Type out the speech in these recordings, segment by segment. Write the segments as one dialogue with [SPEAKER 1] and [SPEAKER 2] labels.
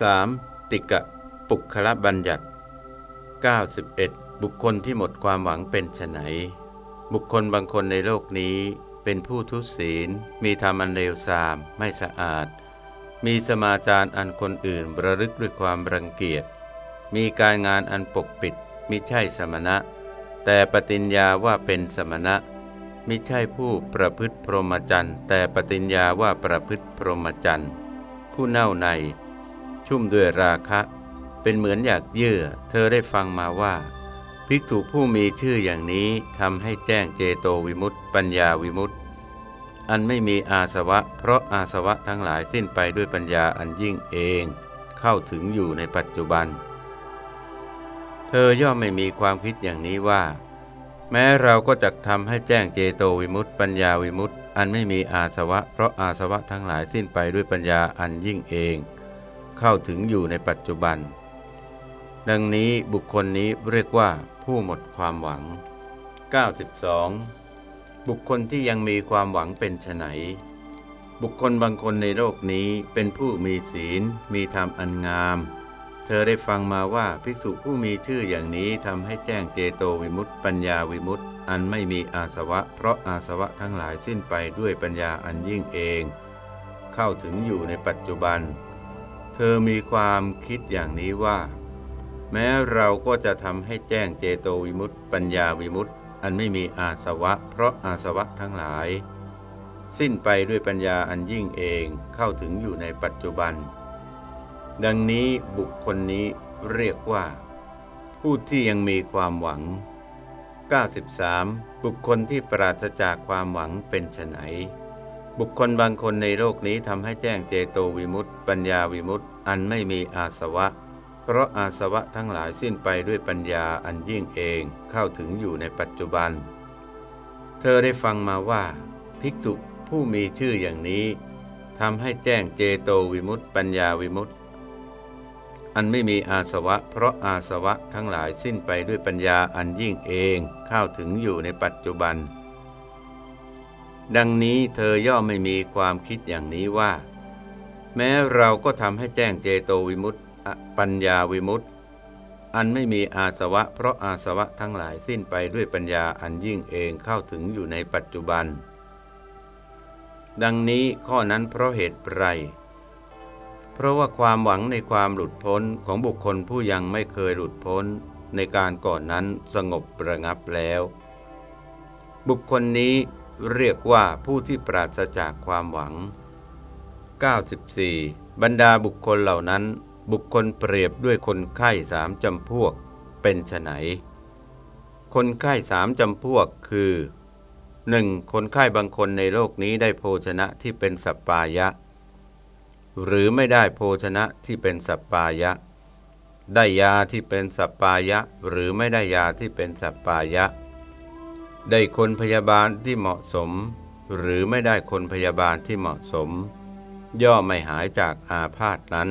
[SPEAKER 1] 3. ติกะปุคละบัญญัติ 91. บุคคลที่หมดความหวังเป็นไฉนบุคคลบางคนในโลกนี้เป็นผู้ทุศีล มีธรรมอันเลวทราม ไม่สะอาด มีสมาจารอันคนอื่นระลึกด้วยความรังเกียจ มีการงานอันปกปิดมิใช่สมณะ แต่ปฏิญญาว่าเป็นสมณะมิใช่ผู้ประพฤติพรหมจรรย์แต่ปฏิญญาว่าประพฤติพรหมจรรย์ผู้เน่าใน ชุ่มด้วยราคะ เป็นเหมือนอยากเยื่อ เธอได้ฟังมาว่า ภิกษุผู้มีชื่ออย่างนี้ทำให้แจ้งเจโตวิมุตติปัญญาวิมุตติอันไม่มีอาสวะ เพราะอาสวะทั้งหลายสิ้นไปด้วยปัญญาอันยิ่งเอง เข้าถึงอยู่ในปัจจุบัน เธอย่อมไม่มีความคิดอย่างนี้ว่า แม้เราก็จะทำให้แจ้งเจโตวิมุตติปัญญาวิมุตติอันไม่มีอาสวะ เพราะอาสวะทั้งหลายสิ้นไปด้วยปัญญาอันยิ่งเอง เข้าถึงอยู่ในปัจจุบัน ดังนี้บุคคลนี้เรียกว่าผู้หมดความหวัง 92. บุคคลที่ยังมีความหวังเป็นไฉนบุคคลบางคนในโลกนี้เป็นผู้มีศีล มีธรรมอันงาม เธอได้ฟังมาว่าภิกษุผู้มีชื่ออย่างนี้ทำให้แจ้งเจโตวิมุตติปัญญาวิมุตติอันไม่มีอาสวะ เพราะอาสวะทั้งหลายสิ้นไปด้วยปัญญาอันยิ่งเอง เข้าถึงอยู่ในปัจจุบัน เธอมีความคิดอย่างนี้ว่า แม้เราก็จะทำให้แจ้งเจโตวิมุตติปัญญาวิมุตติอันไม่มีอาสวะ เพราะอาสวะทั้งหลาย สิ้นไปด้วยปัญญาอันยิ่งเองเข้าถึงอยู่ในปัจจุบัน ดังนี้บุคคลนี้เรียกว่า ผู้ที่ยังมีความหวัง 93 บุคคลที่ปราศจากความหวังเป็นไฉน บุคคลบางคนในโลกนี้ทำให้แจ้งเจโตวิมุตติ ปัญญาวิมุตติ อันไม่มีอาสวะ เพราะอาสวะทั้งหลายสิ้นไปด้วยปัญญาอันยิ่งเองเข้าถึงอยู่ในปัจจุบัน เธอได้ฟังมาว่า ภิกษุผู้มีชื่ออย่างนี้ทำให้แจ้งเจโตวิมุตติ ปัญญาวิมุตติ อันไม่มีอาสวะ เพราะอาสวะทั้งหลายสิ้นไปด้วยปัญญาอันยิ่งเองเข้าถึงอยู่ในปัจจุบัน ดังนี้เธอย่อมไม่มีความคิดอย่างนี้ว่า แม้เราก็ทำให้แจ้งเจโตวิมุตติปัญญาวิมุตติอันไม่มีอาสวะ เพราะอาสวะทั้งหลายสิ้นไปด้วยปัญญาอันยิ่งเองเข้าถึงอยู่ในปัจจุบัน ดังนี้ข้อนั้นเพราะเหตุไร เพราะว่าความหวังในความหลุดพ้นของบุคคลผู้ยังไม่เคยหลุดพ้นในการก่อนนั้นสงบประงับแล้ว บุคคลนี้ เรียกว่าผู้ที่ปราศจากความหวัง 94 บรรดาบุคคลเหล่านั้น บุคคลเปรียบด้วยคนไข้สามจำพวก เป็นไนคนไข้สามจำพวกคือ 1. คนไข้บางคนในโลกนี้ได้โภชนะที่เป็นสัปปายะ หรือไม่ได้โภชนะที่เป็นสัปปายะ ได้ยาที่เป็นสัปปายะ หรือไม่ได้ยาที่เป็นสัปปายะ ได้คนพยาบาลที่เหมาะสม หรือไม่ได้คนพยาบาลที่เหมาะสม ย่อไม่หายจากอาพาธนั้น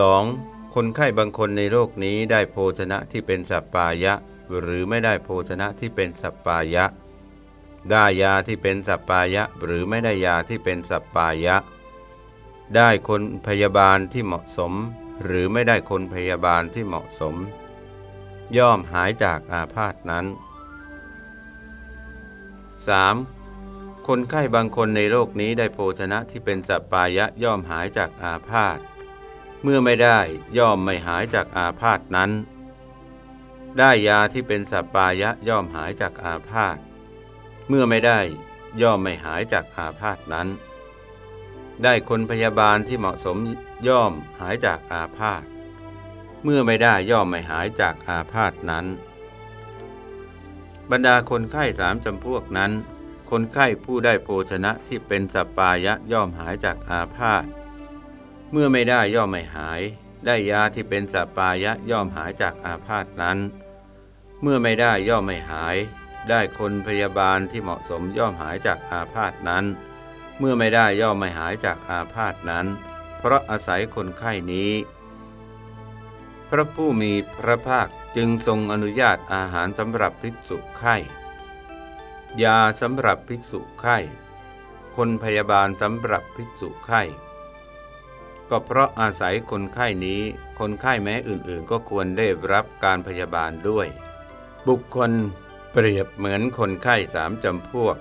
[SPEAKER 1] 2. คนไข้บางคนในโลกนี้ได้โภชนะที่เป็นสัปปายะ หรือไม่ได้โภชนะที่เป็นสัปปายะ ได้ยาที่เป็นสัปปายะ หรือไม่ได้ยาที่เป็นสัปปายะ ได้คนพยาบาลที่เหมาะสม หรือไม่ได้คนพยาบาลที่เหมาะสม ย่อมหายจากอาพาธนั้น 3. คนไข้บางคนในโลกนี้ได้โภชนะที่เป็นสัปปายะย่อมหายจากอาพาธ เมื่อไม่ได้ย่อมไม่หายจากอาพาธนั้น ได้ยาที่เป็นสัปปายะย่อมหายจากอาพาธ เมื่อไม่ได้ย่อมไม่หายจากอาพาธนั้น ได้คนพยาบาลที่เหมาะสมย่อมหายจากอาพาธ เมื่อไม่ได้ย่อมไม่หายจากอาพาธนั้น บรรดาคนไข้สามจำพวกนั้น คนไข้ผู้ได้โภชนะที่เป็นสัปายะย่อมหายจากอาพาธเมื่อไม่ได้ย่อมไม่หาย ได้ยาที่เป็นสัปปายะย่อมหายจากอาพาธนั้น เมื่อไม่ได้ย่อมไม่หาย ได้คนพยาบาลที่เหมาะสมย่อมหายจากอาพาธนั้น เมื่อไม่ได้ย่อมไม่หายจากอาพาธนั้น เพราะอาศัยคนไข้นี้ พระผู้มีพระภาค จึงทรงอนุญาตอาหารสำหรับภิกษุไข้ ยาสำหรับภิกษุไข้ คนพยาบาลสำหรับภิกษุไข้ ก็เพราะอาศัยคนไข้นี้ คนไข้แม้อื่นๆ ก็ควรได้รับการพยาบาลด้วย บุคคลเปรียบเหมือนคนไข้สามจำพวก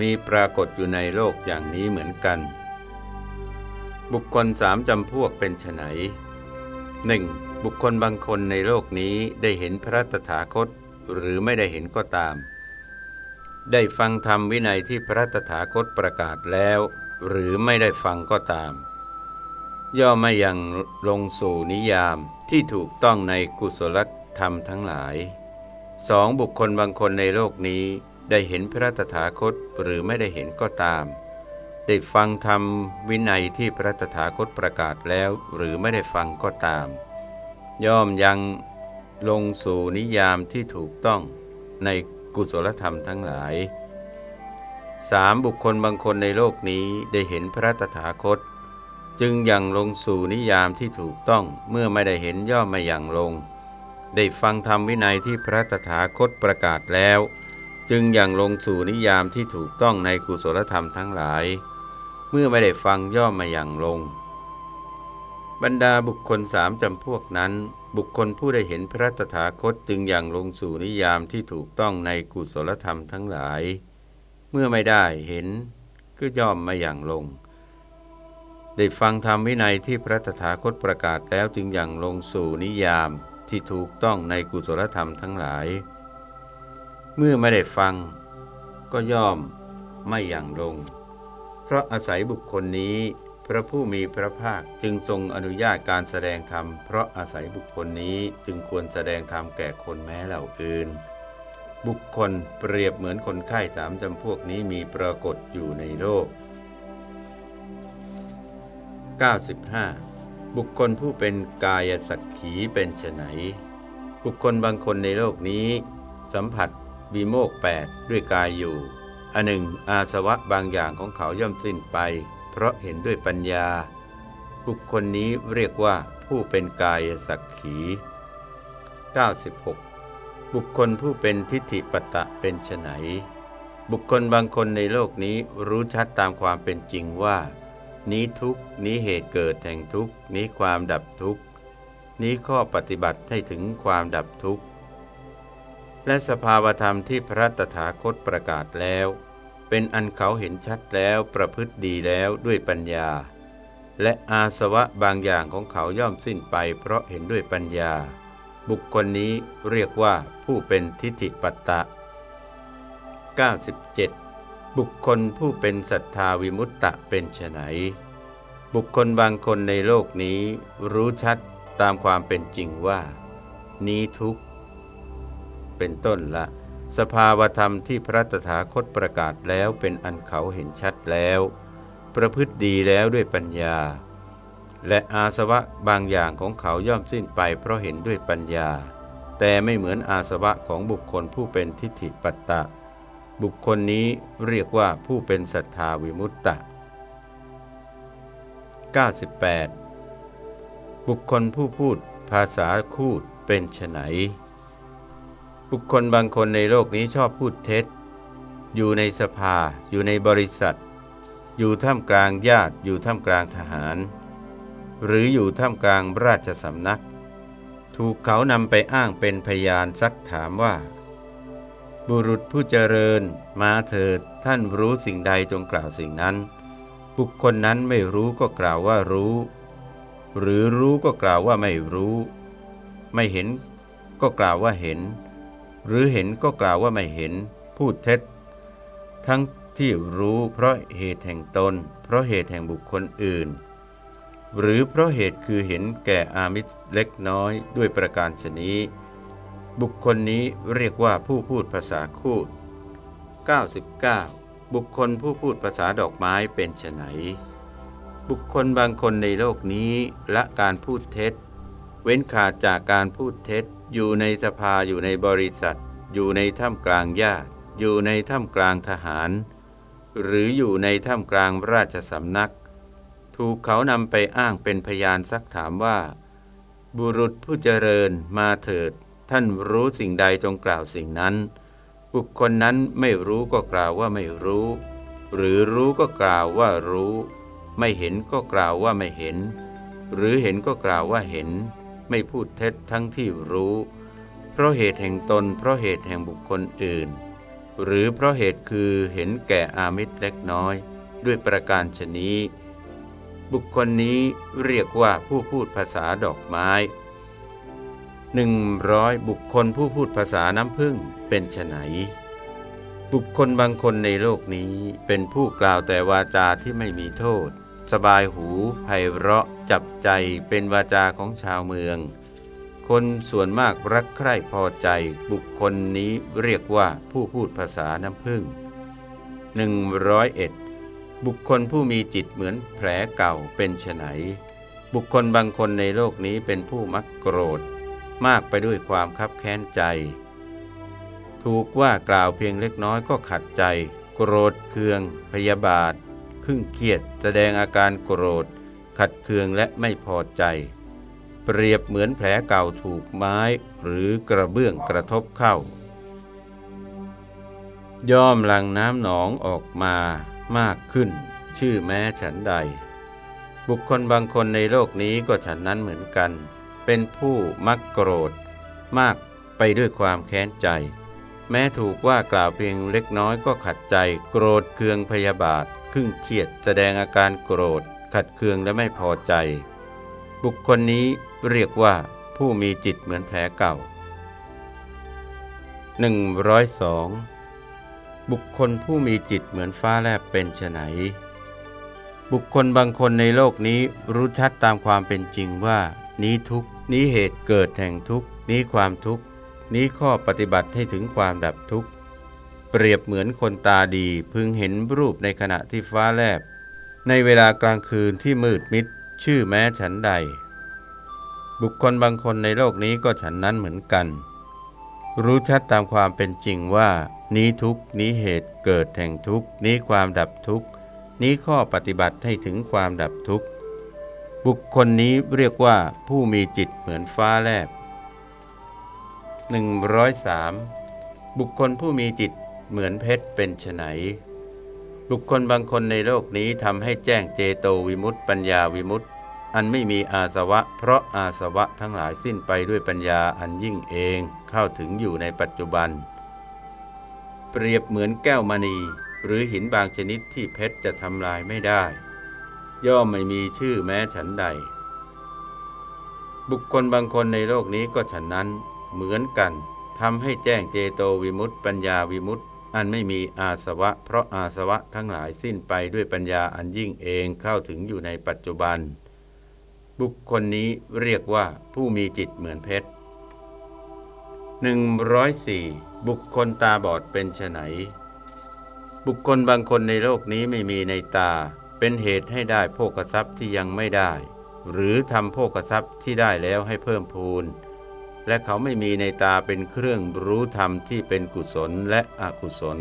[SPEAKER 1] มีปรากฏอยู่ในโลกอย่างนี้เหมือนกัน บุคคลสามจำพวกเป็นไฉนหนึ่ง บุคคลบางคนในโลกนี้ได้เห็นพระตถาคตหรือไม่ได้เห็นก็ตาม ได้ฟังธรรมวินัยที่พระตถาคตประกาศแล้ว หรือไม่ได้ฟังก็ตาม ย่อไม่ยังลงสู่นิยามที่ถูกต้องในกุศลธรรมทั้งหลายสองบุคคลบางคนในโลกนี้ได้เห็นพระตถาคตหรือไม่ได้เห็นก็ตาม ได้ฟังธรรมวินัยที่พระตถาคตประกาศแล้ว หรือไม่ได้ฟังก็ตาม ย่อมยังลงสู่นิยามที่ถูกต้องในกุศลธรรมทั้งหลายสามบุคคลบางคนในโลกนี้ได้เห็นพระตถาคต จึงยังลงสู่นิยามที่ถูกต้องเมื่อไม่ได้เห็นย่อมไม่ยังลง ได้ฟังธรรมวินัยที่พระตถาคตประกาศแล้ว จึงยังลงสู่นิยามที่ถูกต้องในกุศลธรรมทั้งหลาย เมื่อไม่ได้ฟังย่อมมาอย่างลง บรรดาบุคคลสามจำพวกนั้น บุคคลผู้ได้เห็นพระตถาคตจึงอยังลงสู่นิยามที่ถูกต้องในกุศลธรรมทั้งหลาย เมื่อไม่ได้เห็นก็ย่อมมาอย่างลง ได้ฟังธรรมวินัยที่พระตถาคตประกาศแล้วจึงอยังลงสู่นิยามที่ถูกต้องในกุศลธรรมทั้งหลาย เมื่อไม่ได้ฟัง ก็ย่อมไม่อย่างลง เพราะอาศัยบุคคลนี้ พระผู้มีพระภาคจึงทรงอนุญาตการแสดงธรรม เพราะอาศัยบุคคลนี้จึงควรแสดงธรรมแก่คนแม้เหล่าอื่น บุคคลเปรียบเหมือนคนไข้สามจำพวกนี้มีปรากฏอยู่ในโลก 95 บุคคลผู้เป็นกายสักขีเป็นไฉนบุคคลบางคนในโลกนี้ สัมผัสวิโมกแปดด้วยกายอยู่อันหนึ่งอาสวะบางอย่างของเขาย่อมสิ้นไป เพราะเห็นด้วยปัญญา บุคคลนี้เรียกว่าผู้เป็นกายสักขี 96 บุคคลผู้เป็นทิฏฐิปตะเป็นไฉนบุคคลบางคนในโลกนี้รู้ชัดตามความเป็นจริงว่า นี้ทุกนี้เหตุเกิดแห่งทุกนี้ความดับทุกนี้ข้อปฏิบัติให้ถึงความดับทุกข์ และสภาวธรรมที่พระตถาคตประกาศแล้ว เป็นอันเขาเห็นชัดแล้วประพฤติดีแล้วด้วยปัญญา และอาสวะบางอย่างของเขาย่อมสิ้นไปเพราะเห็นด้วยปัญญา บุคคลนี้เรียกว่าผู้เป็นทิฏฐิปัตตะ 97 บุคคลผู้เป็นศรัทธาวิมุตตะเป็นไฉนบุคคลบางคนในโลกนี้รู้ชัดตามความเป็นจริงว่า นี้ทุกเป็นต้นละ สภาวธรรมที่พระตถาคตประกาศแล้วเป็นอันเขาเห็นชัดแล้ว ประพฤติดีแล้วด้วยปัญญา และอาสวะบางอย่างของเขาย่อมสิ้นไปเพราะเห็นด้วยปัญญา แต่ไม่เหมือนอาสวะของบุคคลผู้เป็นทิฏฐิปัตตะ บุคคลนี้เรียกว่าผู้เป็นศรัทธาวิมุตตะ 98 บุคคลผู้พูดภาษาคูดเป็นไฉน บุคคลบางคนในโลกนี้ชอบพูดเท็จ อยู่ในสภา อยู่ในบริษัท อยู่ท่ามกลางญาติ อยู่ท่ามกลางทหาร หรืออยู่ท่ามกลางราชสำนัก ถูกเขานำไปอ้างเป็นพยานซักถามว่า บุรุษผู้เจริญ มาเถิดท่านรู้สิ่งใดจงกล่าวสิ่งนั้น บุคคลนั้นไม่รู้ก็กล่าวว่ารู้ หรือรู้ก็กล่าวว่าไม่รู้ ไม่เห็นก็กล่าวว่าเห็น หรือเห็นก็กล่าวว่าไม่เห็น พูดเท็จ ทั้งที่รู้เพราะเหตุแห่งตน เพราะเหตุแห่งบุคคลอื่น หรือเพราะเหตุคือเห็นแก่อามิตรเล็กน้อยด้วยประการชนี้ บุคคลนี้เรียกว่าผู้พูดภาษาคูด99 บุคคลผู้พูดภาษาดอกไม้เป็นไฉนบุคคลบางคนในโลกนี้ละการพูดเท็จ เว้นขาดจากการพูดเท็จ อยู่ในสภาอยู่ในบริษัท อยู่ในถ้ำกลางญาติอยู่ในถ้ำกลางทหาร หรืออยู่ในถ้ำกลางราชสำนัก ถูกเขานำไปอ้างเป็นพยานซักถามว่า บุรุษผู้เจริญมาเถิด ท่านรู้สิ่งใดจงกล่าวสิ่งนั้น บุคคลนั้นไม่รู้ก็กล่าวว่าไม่รู้ หรือรู้ก็กล่าวว่ารู้ ไม่เห็นก็กล่าวว่าไม่เห็น หรือเห็นก็กล่าวว่าเห็น ไม่พูดเท็จทั้งที่รู้ เพราะเหตุแห่งตน เพราะเหตุแห่งบุคคลอื่น หรือเพราะเหตุคือเห็นแก่อามิตรเล็กน้อย ด้วยประการชนี้ บุคคลนี้เรียกว่าผู้พูดภาษาดอกไม้หนึ่งร้อยบุคคลผู้พูดภาษาน้ำพึ่งเป็นไฉนบุคคลบางคนในโลกนี้เป็นผู้กล่าวแต่วาจาที่ไม่มีโทษ สบายหูไพเราะ จับใจเป็นวาจาของชาวเมือง คนส่วนมากรักใคร่พอใจบุคคลนี้เรียกว่าผู้พูดภาษาน้ำพึ่งหนึ่งร้อยเอ็ดบุคคลผู้มีจิตเหมือนแผลเก่าเป็นไฉนบุคคลบางคนในโลกนี้เป็นผู้มักโกรธ มากไปด้วยความคับแค้นใจ ถูกว่ากล่าวเพียงเล็กน้อยก็ขัดใจ โกรธเคือง พยาบาทครึ่งเครียดแสดงอาการโกรธ ขัดเคืองและไม่พอใจ เปรียบเหมือนแผลเก่าถูกไม้หรือกระเบื้องกระทบเข้า ย่อมหลังน้ำหนองออกมามากขึ้น ชื่อแม้ฉันใด บุคคลบางคนในโลกนี้ก็ฉันนั้นเหมือนกัน เป็นผู้มักโกรธ มากไปด้วยความแค้นใจ แม้ถูกว่ากล่าวเพียงเล็กน้อยก็ขัดใจ โกรธเคืองพยาบาท ครึ่งเครียดแสดงอาการโกรธ ขัดเคืองและไม่พอใจ บุคคลนี้เรียกว่าผู้มีจิตเหมือนแผลเก่า 102 บุคคลผู้มีจิตเหมือนฟ้าแลบเป็นไนบุคคลบางคนในโลกนี้รู้ชัดตามความเป็นจริงว่า นี้ทุกนี้เหตุเกิดแห่งทุกนี้ความทุกนี้ข้อปฏิบัติให้ถึงความดับทุกข์เปรียบเหมือนคนตาดีพึงเห็นรูปในขณะที่ฟ้าแลบ ในเวลากลางคืนที่มืดมิดชื่อแม้ฉันใด บุคคลบางคนในโลกนี้ก็ฉันนั้นเหมือนกัน รู้ชัดตามความเป็นจริงว่า นี้ทุกนี้เหตุเกิดแห่งทุกนี้ความดับทุกนี้ข้อปฏิบัติให้ถึงความดับทุกบุคคลนี้เรียกว่าผู้มีจิตเหมือนฟ้าแลบ 103 บุคคลผู้มีจิตเหมือนเพชรเป็นไฉน บุคคลบางคนในโลกนี้ทำให้แจ้งเจโตวิมุตติปัญญาวิมุตติอันไม่มีอาสวะ เพราะอาสวะทั้งหลายสิ้นไปด้วยปัญญาอันยิ่งเองเข้าถึงอยู่ในปัจจุบัน เปรียบเหมือนแก้วมณี หรือหินบางชนิดที่เพชรจะทำลายไม่ได้ ย่อมไม่มีชื่อแม้ฉันใด บุคคลบางคนในโลกนี้ก็ฉันนั้น เหมือนกันทำให้แจ้งเจโตวิมุตติปัญญาวิมุตติ อันไม่มีอาสวะ เพราะอาสวะทั้งหลายสิ้นไปด้วยปัญญาอันยิ่งเองเข้าถึงอยู่ในปัจจุบัน บุคคลนี้เรียกว่าผู้มีจิตเหมือนเพชรหนึ่งร้อยสี่บุคคลตาบอดเป็นไนบุคคลบางคนในโลกนี้ไม่มีในตา เป็นเหตุให้ได้โภกทรัพย์ที่ยังไม่ได้ หรือทำโภกทรัพย์ที่ได้แล้วให้เพิ่มพูน และเขาไม่มีในตาเป็นเครื่องรู้ธรรมที่เป็นกุศลและอกุศล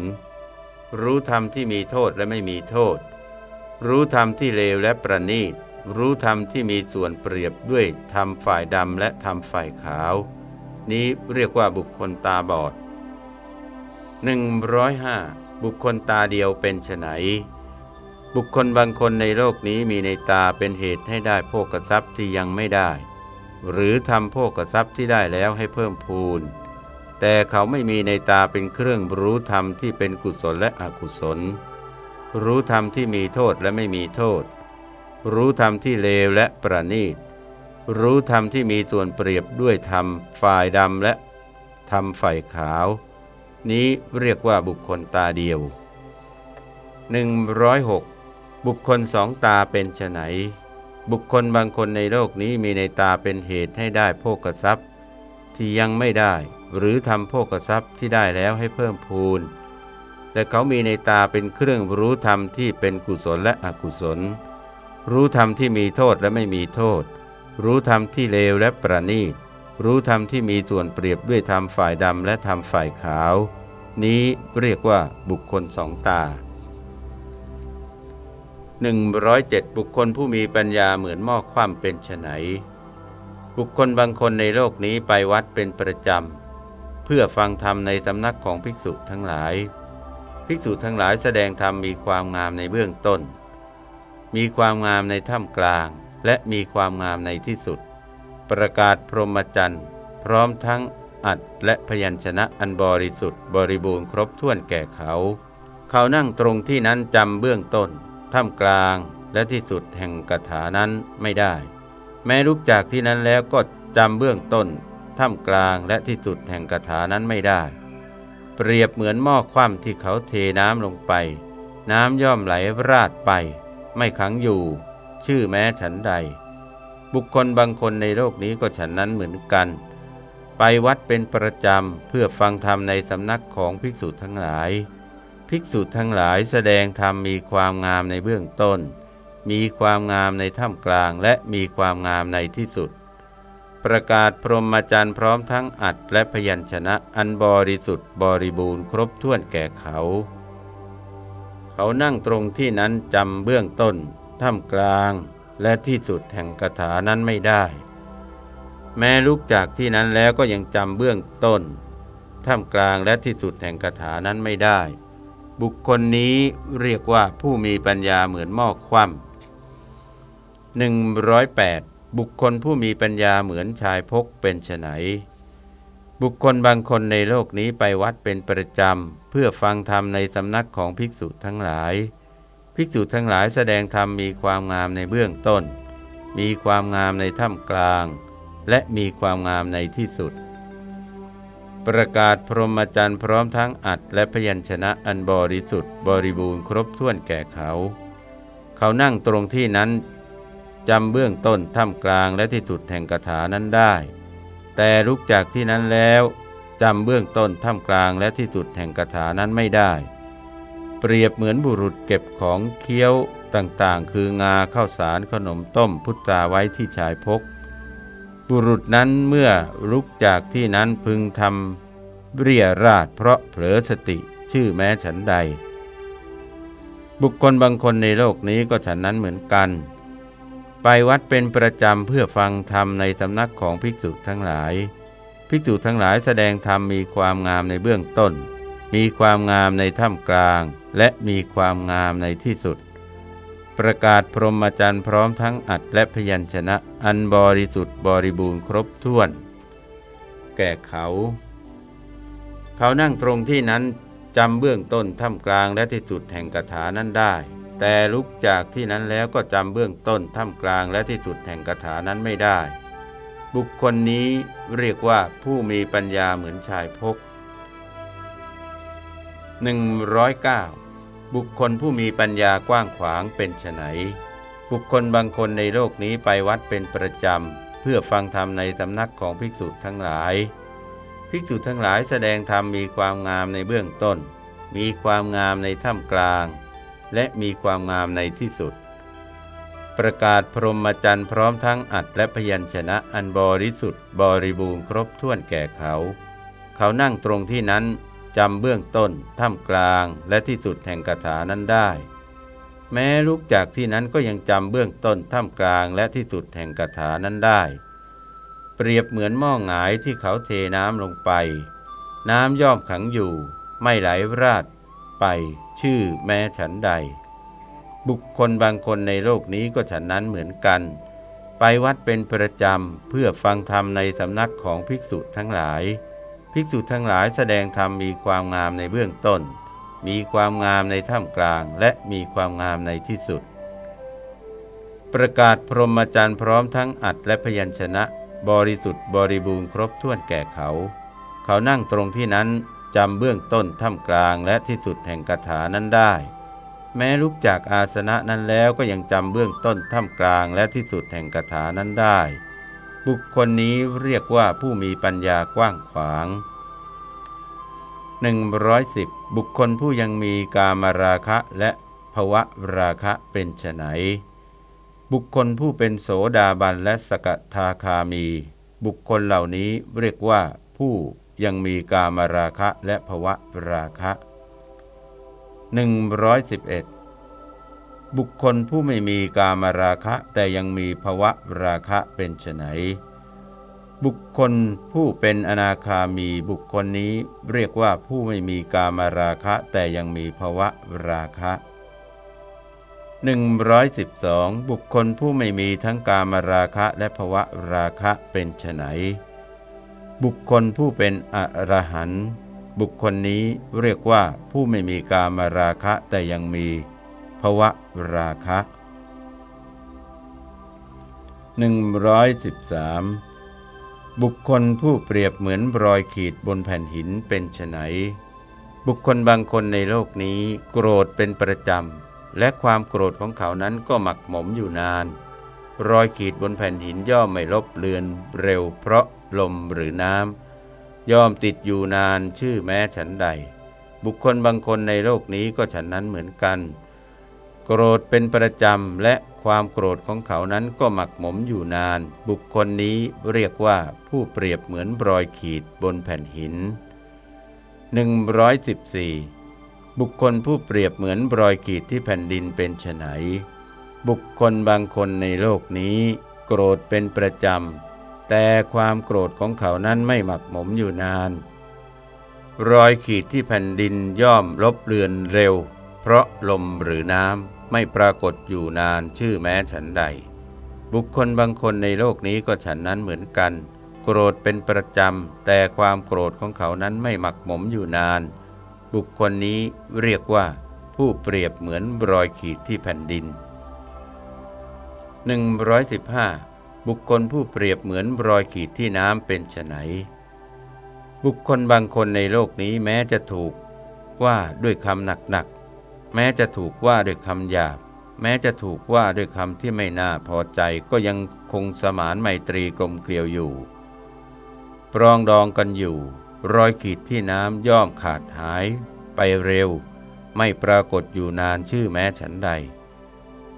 [SPEAKER 1] รู้ธรรมที่มีโทษและไม่มีโทษ รู้ธรรมที่เลวและประณีต รู้ธรรมที่มีส่วนเปรียบด้วยธรรมฝ่ายดำและธรรมฝ่ายขาว นี้เรียกว่าบุคคลตาบอด 105 บุคคลตาเดียวเป็นไนบุคคลบางคนในโลกนี้มีในตาเป็นเหตุให้ได้โภกทรัพย์ที่ยังไม่ได้ หรือทำโภกทรัพย์ที่ได้แล้วให้เพิ่มพูน แต่เขาไม่มีในตาเป็นเครื่องรู้ธรรมที่เป็นกุศลและอกุศล รู้ธรรมที่มีโทษและไม่มีโทษ รู้ธรรมที่เลวและประณีต รู้ธรรมที่มีส่วนเปรียบด้วยธรรมฝ่ายดำและธรรมฝ่ายขาว นี้เรียกว่าบุคคลตาเดียว 106 บุคคลสองตาเป็นไน บุคคลบางคนในโลกนี้มีในตาเป็นเหตุให้ได้โภกทรัพย์ ที่ยังไม่ได้ หรือทำโภกทรัพย์ที่ได้แล้วให้เพิ่มพูนแต่เขามีในตาเป็นเครื่องรู้ธรรมที่เป็นกุศลและอกุศล รู้ธรรมที่มีโทษและไม่มีโทษ รู้ธรรมที่เลวและประณีตรู้ธรรมที่มีส่วนเปรียบด้วยธรรมฝ่ายดำและธรรมฝ่ายขาว นี้เรียกว่าบุคคลสองตา 107 บุคคลผู้มีปัญญาเหมือนหม้อคว่ำเป็นไฉนบุคคลบางคนในโลกนี้ไปวัดเป็นประจำ เพื่อฟังธรรมในสำนักของภิกษุทั้งหลาย ภิกษุทั้งหลายแสดงธรรมมีความงามในเบื้องต้น มีความงามในท่ามกลาง และมีความงามในที่สุด ประกาศพรหมจรรย์ พร้อมทั้งอัดและพยัญชนะอันบริสุทธิ์บริบูรณ์ครบถ้วนแก่เขา เขานั่งตรงที่นั้นจำเบื้องต้น ท่ามกลางและที่สุดแห่งกถานั้นไม่ได้ แม้ลุกจากที่นั้นแล้วก็จำเบื้องต้นท่ามกลางและที่สุดแห่งกถานั้นไม่ได้ เปรียบเหมือนหม้อคว่ำที่เขาเทน้ำลงไป น้ำย่อมไหลราดไป ไม่ขังอยู่ ชื่อแม้ฉันใด บุคคลบางคนในโลกนี้ก็ฉันนั้นเหมือนกัน ไปวัดเป็นประจำเพื่อฟังธรรมในสำนักของภิกษุทั้งหลาย ภิกษุทั้งหลายแสดงธรรมมีความงามในเบื้องต้น มีความงามในท่ามกลางและมีความงามในที่สุด ประกาศพรหมจรรย์พร้อมทั้งอัดและพยัญชนะอันบริสุทธิ์บริบูรณ์ครบถ้วนแก่เขา เขานั่งตรงที่นั้นจำเบื้องต้น ท่ามกลางและที่สุดแห่งคาถานั้นไม่ได้ แม้ลุกจากที่นั้นแล้วก็ยังจำเบื้องต้น ท่ามกลางและที่สุดแห่งคาถานั้นไม่ได้ บุคคลนี้เรียกว่าผู้มีปัญญาเหมือนหม้อคว่ำ108 บุคคลผู้มีปัญญาเหมือนชายพกเป็นไฉนบุคคลบางคนในโลกนี้ไปวัดเป็นประจำ เพื่อฟังธรรมในสำนักของภิกษุทั้งหลาย ภิกษุทั้งหลายแสดงธรรมมีความงามในเบื้องต้น มีความงามในท่ามกลาง และมีความงามในที่สุด ประกาศพรหมจรรย์พร้อมทั้งอัดและพยัญชนะอันบริสุทธิ์บริบูรณ์ครบถ้วนแก่เขา เขานั่งตรงที่นั้นจำเบื้องต้นท่ามกลางและที่สุดแห่งคาถานั้นได้ แต่ลุกจากที่นั้นแล้วจำเบื้องต้นท่ามกลางและที่สุดแห่งคาถานั้นไม่ได้ เปรียบเหมือนบุรุษเก็บของเคี้ยวต่างๆ คืองาข้าวสารขนมต้มพุทธาไว้ที่ชายพก บุรุษนั้นเมื่อลุกจากที่นั้นพึงทำเรียราดเพราะเผลอสติชื่อแม้ฉันใด บุคคลบางคนในโลกนี้ก็ฉันนั้นเหมือนกัน ไปวัดเป็นประจำเพื่อฟังธรรมในสำนักของภิกษุทั้งหลาย ภิกษุทั้งหลายแสดงธรรมมีความงามในเบื้องต้น มีความงามในท่ามกลาง และมีความงามในที่สุด ประกาศพรหมจรรย์พร้อมทั้งอัดและพยัญชนะ อันบริสุทธิ์บริบูรณ์ครบถ้วน แก่เขา เขานั่งตรงที่นั้นจำเบื้องต้นท่ามกลางและที่สุดแห่งกถานั้นได้ แต่ลุกจากที่นั้นแล้วก็จำเบื้องต้นท่ามกลางและที่สุดแห่งคาถานั้นไม่ได้ บุคคลนี้เรียกว่าผู้มีปัญญาเหมือนชายพก109 บุคคลผู้มีปัญญากว้างขวางเป็นไฉนบุคคลบางคนในโลกนี้ไปวัดเป็นประจำ เพื่อฟังธรรมในสำนักของภิกษุทั้งหลาย ภิกษุทั้งหลายแสดงธรรมมีความงามในเบื้องต้น มีความงามในท่ามกลาง และมีความงามในที่สุด ประกาศพรหมจรรย์พร้อมทั้งอัดและพยัญชนะอันบริสุทธิ์บริบูรณ์ครบถ้วนแก่เขา เขานั่งตรงที่นั้น จำเบื้องต้น ท่ามกลาง และที่สุดแห่งคาถานั้นได้ แม้ลุกจากที่นั้นก็ยังจำเบื้องต้น ท่ามกลาง และที่สุดแห่งคาถานั้นได้ เปรียบเหมือนหม้อหงายที่เขาเทน้ำลงไป น้ำย่อมขังอยู่ ไม่ไหลราดไป ชื่อแม้ฉันใด บุคคลบางคนในโลกนี้ก็ฉันนั้นเหมือนกัน ไปวัดเป็นประจำเพื่อฟังธรรมในสำนักของภิกษุทั้งหลาย ภิกษุทั้งหลายแสดงธรรมมีความงามในเบื้องต้น มีความงามในท่ามกลาง และมีความงามในที่สุด ประกาศพรหมจรรย์พร้อมทั้งอัดและพยัญชนะ บริสุทธิ์บริบูรณ์ครบถ้วนแก่เขา เขานั่งตรงที่นั้นจำเบื้องต้นท่ามกลางและที่สุดแห่งคาถานั้นได้ แม้ลุกจากอาสนะนั้นแล้วก็ยังจำเบื้องต้นท่ามกลางและที่สุดแห่งคาถานั้นได้ บุคคลนี้เรียกว่าผู้มีปัญญากว้างขวาง 110 บุคคลผู้ยังมีกามราคะและภวะราคะเป็นไฉนบุคคลผู้เป็นโสดาบันและสกทาคามี บุคคลเหล่านี้เรียกว่าผู้ยังมีกามราคะและภวะราคะ 111 บุคคลผู้ไม่มีกามราคะแต่ยังมีภวะราคะเป็นไนบุคคลผู้เป็นอนาคามีบุคคลนี้เรียกว่าผู้ไม่มีกามราคะแต่ยังมีภวะราคะ 112 บุคคลผู้ไม่มีทั้งกามราคะและภวะราคะเป็นไนบุคคลผู้เป็นอรหันต์บุคคลนี้เรียกว่าผู้ไม่มีกามราคะแต่ยังมี ภวะราคะ113 บุคคลผู้เปรียบเหมือนรอยขีดบนแผ่นหินเป็นไฉนบุคคลบางคนในโลกนี้โกรธเป็นประจำ และความโกรธของเขานั้นก็หมักหมมอยู่นาน รอยขีดบนแผ่นหินย่อมไม่ลบเลือนเร็วเพราะลมหรือน้ำย่อมติดอยู่นานชื่อแม้ฉันใด บุคคลบางคนในโลกนี้ก็ฉันนั้นเหมือนกัน โกรธเป็นประจำและความโกรธของเขานั้นก็หมักหมมอยู่นาน บุคคลนี้เรียกว่าผู้เปรียบเหมือนรอยขีดบนแผ่นหิน 114 บุคคลผู้เปรียบเหมือนรอยขีดที่แผ่นดินเป็นไฉนบุคคลบางคนในโลกนี้ โกรธเป็นประจำ แต่ความโกรธของเขานั้นไม่หมักหมมอยู่นาน รอยขีดที่แผ่นดินย่อมลบเลือนเร็ว ราะลมหรือน้ำไม่ปรากฏอยู่นานชื่อแม้ฉันใด บุคคลบางคนในโลกนี้ก็ฉันนั้นเหมือนกัน โกรธเป็นประจำ แต่ความโกรธของเขานั้นไม่หมักหมมอยู่นาน บุคคลนี้เรียกว่า ผู้เปรียบเหมือนรอยขีดที่แผ่นดิน 115 บุคคลผู้เปรียบเหมือนรอยขีดที่น้ำเป็นไนบุคคลบางคนในโลกนี้แม้จะถูกว่าด้วยคำหนักๆ แม้จะถูกว่าด้วยคำหยาบ แม้จะถูกว่าด้วยคำที่ไม่น่าพอใจก็ยังคงสมานไมตรีกลมเกลียวอยู่ ปรองดองกันอยู่ รอยขีดที่น้ำย่อมขาดหาย ไปเร็ว ไม่ปรากฏอยู่นานชื่อแม้ฉันใด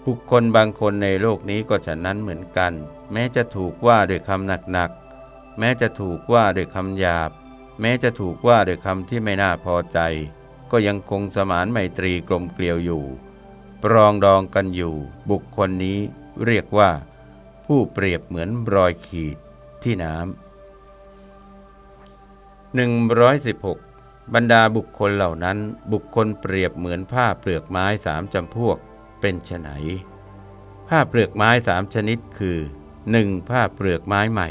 [SPEAKER 1] บุคคลบางคนในโลกนี้ก็ฉันนั้นเหมือนกัน แม้จะถูกว่าด้วยคำหนักๆแม้จะถูกว่าด้วยคำหยาบ แม้จะถูกว่าด้วยคำที่ไม่น่าพอใจ ก็ยังคงสมานไมตรีกลมเกลียวอยู่ ปรองดองกันอยู่ บุคคลนี้เรียกว่า ผู้เปรียบเหมือนรอยขีดที่น้ำ116 บรรดาบุคคลเหล่านั้น บุคคลเปรียบเหมือนผ้าเปลือกไม้สามจำพวกเป็นไฉนผ้าเปลือกไม้สามชนิดคือ 1. ผ้าเปลือกไม้ใหม่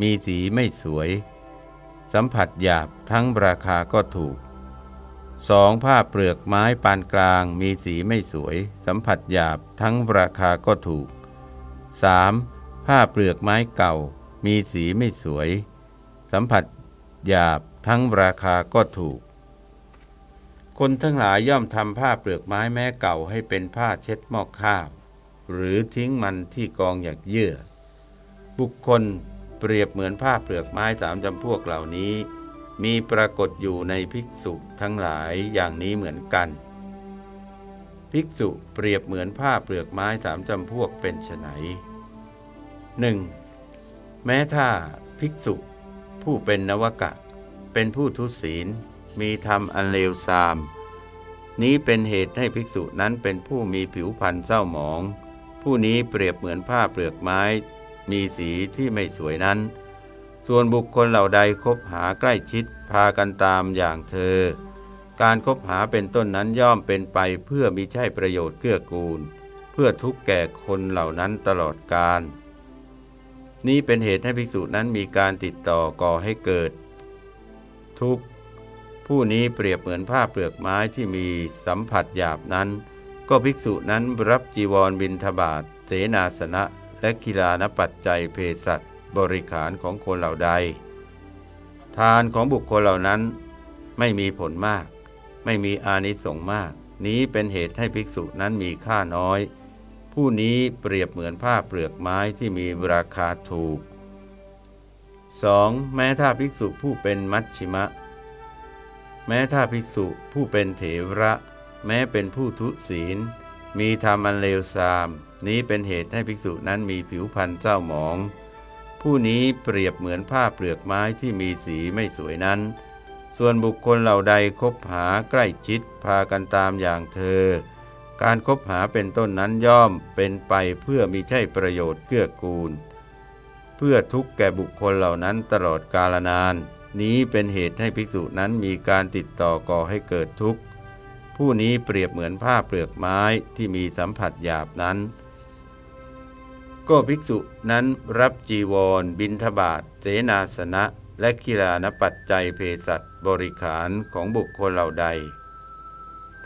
[SPEAKER 1] มีสีไม่สวย สัมผัสหยาบทั้งราคาก็ถูก 2. ผ้าเปลือกไม้ปานกลางมีสีไม่สวย สัมผัสหยาบทั้งราคาก็ถูก 3. ผ้าเปลือกไม้เก่า มีสีไม่สวย สัมผัสหยาบทั้งราคาก็ถูก คนทั้งหลายย่อมทำผ้าเปลือกไม้แม้เก่าให้เป็นผ้าเช็ดหม้อข้าว หรือทิ้งมันที่กองอยากเยื่อ บุคคลเปรียบเหมือนผ้าเปลือกไม้สามจำพวกเหล่านี้ มีปรากฏอยู่ในภิกษุทั้งหลายอย่างนี้เหมือนกัน ภิกษุเปรียบเหมือนผ้าเปลือกไม้สามจำพวกเป็นไฉนหนึ่งแม้ถ้าภิกษุผู้เป็นนวกะ เป็นผู้ทุศีล มีธรรมอันเลวทราม นี้เป็นเหตุให้ภิกษุนั้นเป็นผู้มีผิวพรรณเศร้าหมอง ผู้นี้เปรียบเหมือนผ้าเปลือกไม้ มีสีที่ไม่สวยนั้น ส่วนบุคคลเหล่าใดคบหาใกล้ชิดพากันตามอย่างเธอ การคบหาเป็นต้นนั้นย่อมเป็นไปเพื่อมีใช่ประโยชน์เกื้อกูล เพื่อทุกแก่คนเหล่านั้นตลอดกาลนี้เป็นเหตุให้ภิกษุนั้นมีการติดต่อก่อให้เกิด ทุกผู้นี้เปรียบเหมือนผ้าเปลือกไม้ที่มีสัมผัสหยาบนั้น ก็ภิกษุนั้นรับจีวรบินทบาทเสนาสนะ และกีฬานปัจจัยเพศัต บริขารของคนเหล่าใด ทานของบุคคลเหล่านั้น ไม่มีผลมาก ไม่มีอานิสงส์มาก นี้เป็นเหตุให้ภิกษุนั้นมีค่าน้อย ผู้นี้เปรียบเหมือนผ้าเปลือกไม้ที่มีราคาถูก 2. แม้ถ้าภิกษุผู้เป็นมัชชิมะ แม้ถ้าภิกษุผู้เป็นเถระ แม้เป็นผู้ทุศีล มีธรรมอันเลวทราม นี้เป็นเหตุให้ภิกษุนั้นมีผิวพรรณเจ้าหมอง ผู้นี้เปรียบเหมือนผ้าเปลือกไม้ที่มีสีไม่สวยนั้น ส่วนบุคคลเหล่าใดคบหาใกล้ชิดพากันตามอย่างเธอ การคบหาเป็นต้นนั้นย่อมเป็นไปเพื่อมีใช่ประโยชน์เกื้อกูล เพื่อทุกแก่บุคคลเหล่านั้นตลอดกาลนาน นี้เป็นเหตุให้ภิกษุนั้นมีการติดต่อก่อให้เกิดทุกข์ ผู้นี้เปรียบเหมือนผ้าเปลือกไม้ที่มีสัมผัสหยาบนั้น ก็ภิกษุนั้นรับจีวร บินทบาทเสนาสนะ และกีฬานปัจจัยเพศัตบริขารของบุคคลเหล่าใด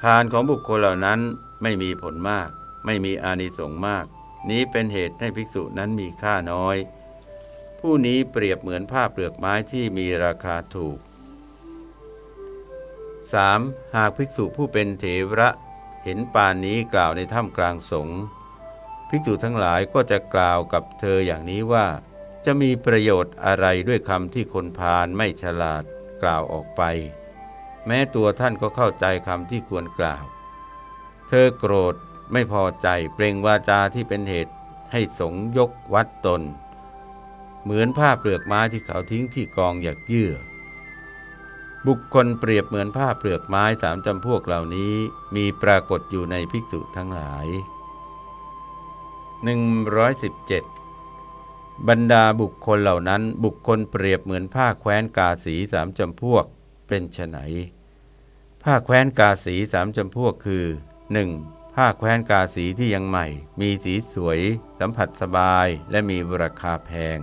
[SPEAKER 1] ทานของบุคคลเหล่านั้นไม่มีผลมาก ไม่มีอานิสงส์มาก นี้เป็นเหตุให้ภิกษุนั้นมีค่าน้อย ผู้นี้เปรียบเหมือนผ้าเปลือกไม้ที่มีราคาถูก 3. หากภิกษุผู้เป็นเถระ เห็นปานนี้กล่าวในถ้ำกลางสงฆ์ ภิกษุทั้งหลายก็จะกล่าวกับเธออย่างนี้ว่า จะมีประโยชน์อะไรด้วยคำที่คนพาลไม่ฉลาดกล่าวออกไป แม้ตัวท่านก็เข้าใจคำที่ควรกล่าว เธอโกรธไม่พอใจเปล่งวาจาที่เป็นเหตุให้สงยกวัดตน เหมือนผ้าเปลือกไม้ที่เขาทิ้งที่กองหยักเยื่อ บุคคลเปรียบเหมือนผ้าเปลือกไม้สามจำพวกเหล่านี้มีปรากฏอยู่ในภิกษุทั้งหลาย 117 บรรดาบุคคลเหล่านั้นบุคคลเปรียบเหมือนผ้าแคว้นกาสีสามจำพวกเป็นไฉนผ้าแคว้นกาสีสามจำพวกคือ 1. ผ้าแคว้นกาสีที่ยังใหม่ มีสีสวย สัมผัสสบายและมีราคาแพง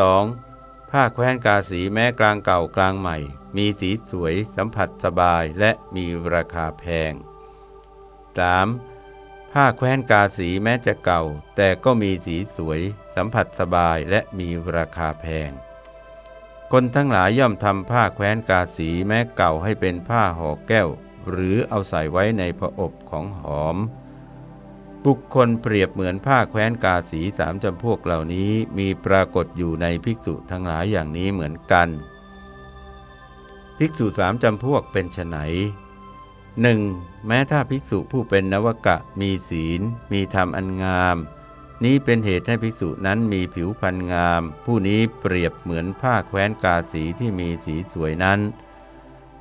[SPEAKER 1] 2. ผ้าแคว้นกาสีแม้กลางเก่ากลางใหม่ มีสีสวย สัมผัสสบายและมีราคาแพง 3. ผ้าแคว้นกาสีแม้จะเก่า แต่ก็มีสีสวย สัมผัสสบายและมีราคาแพง คนทั้งหลายย่อมทำผ้าแคว้นกาสีแม้เก่าให้เป็นผ้าห่อแก้ว หรือเอาใส่ไว้ในผอบของหอม บุคคลเปรียบเหมือนผ้าแคว้นกาสีสามจำพวกเหล่านี้มีปรากฏอยู่ในภิกษุทั้งหลายอย่างนี้เหมือนกัน ภิกษุสามจำพวกเป็นไฉน หนึ่งแม้ถ้าภิกษุผู้เป็นนวกะมีศีล มีธรรมอันงาม นี้เป็นเหตุให้ภิกษุนั้นมีผิวพรรณงาม ผู้นี้เปรียบเหมือนผ้าแคว้นกาสีที่มีสีสวยนั้น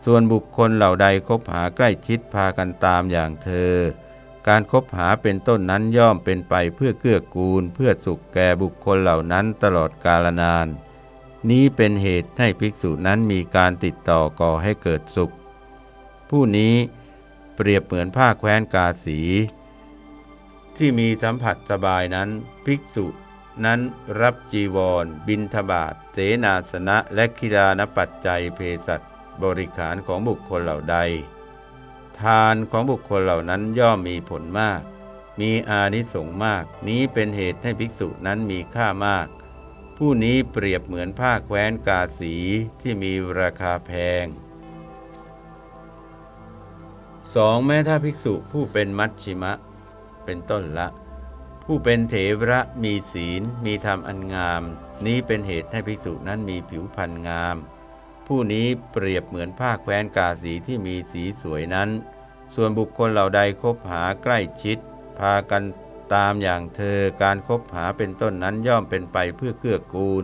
[SPEAKER 1] ส่วนบุคคลเหล่าใดคบหาใกล้ชิดพากันตามอย่างเธอ การคบหาเป็นต้นนั้นย่อมเป็นไปเพื่อเกื้อกูล เพื่อสุขแก่บุคคลเหล่านั้นตลอดกาลนาน นี้เป็นเหตุให้ภิกษุนั้นมีการติดต่อก่อให้เกิดสุข ผู้นี้ เปรียบเหมือนผ้าแคว้นกาสี ที่มีสัมผัสสบายนั้น ภิกษุ นั้นรับจีวร บินทบาทเสนาสนะและกิรานปัจจัยเพศัตบริขารของบุคคลเหล่าใด ทานของบุคคลเหล่านั้นย่อมมีผลมาก มีอานิสงส์มาก นี้เป็นเหตุให้ภิกษุนั้นมีค่ามาก ผู้นี้เปรียบเหมือนผ้าแคว้นกาสีที่มีราคาแพง 2. แม้ถ้าภิกษุผู้เป็นมัชชิมะ เป็นต้นละ ผู้เป็นเถระมีศีลมีธรรมอันงาม นี้เป็นเหตุให้ภิกษุนั้นมีผิวพรรณงาม ผู้นี้เปรียบเหมือนผ้าแคว้นกาสีที่มีสีสวยนั้น ส่วนบุคคลเหล่าใดคบหาใกล้ชิด พากันตามอย่างเธอการคบหาเป็นต้นนั้นย่อมเป็นไปเพื่อเกื้อกูล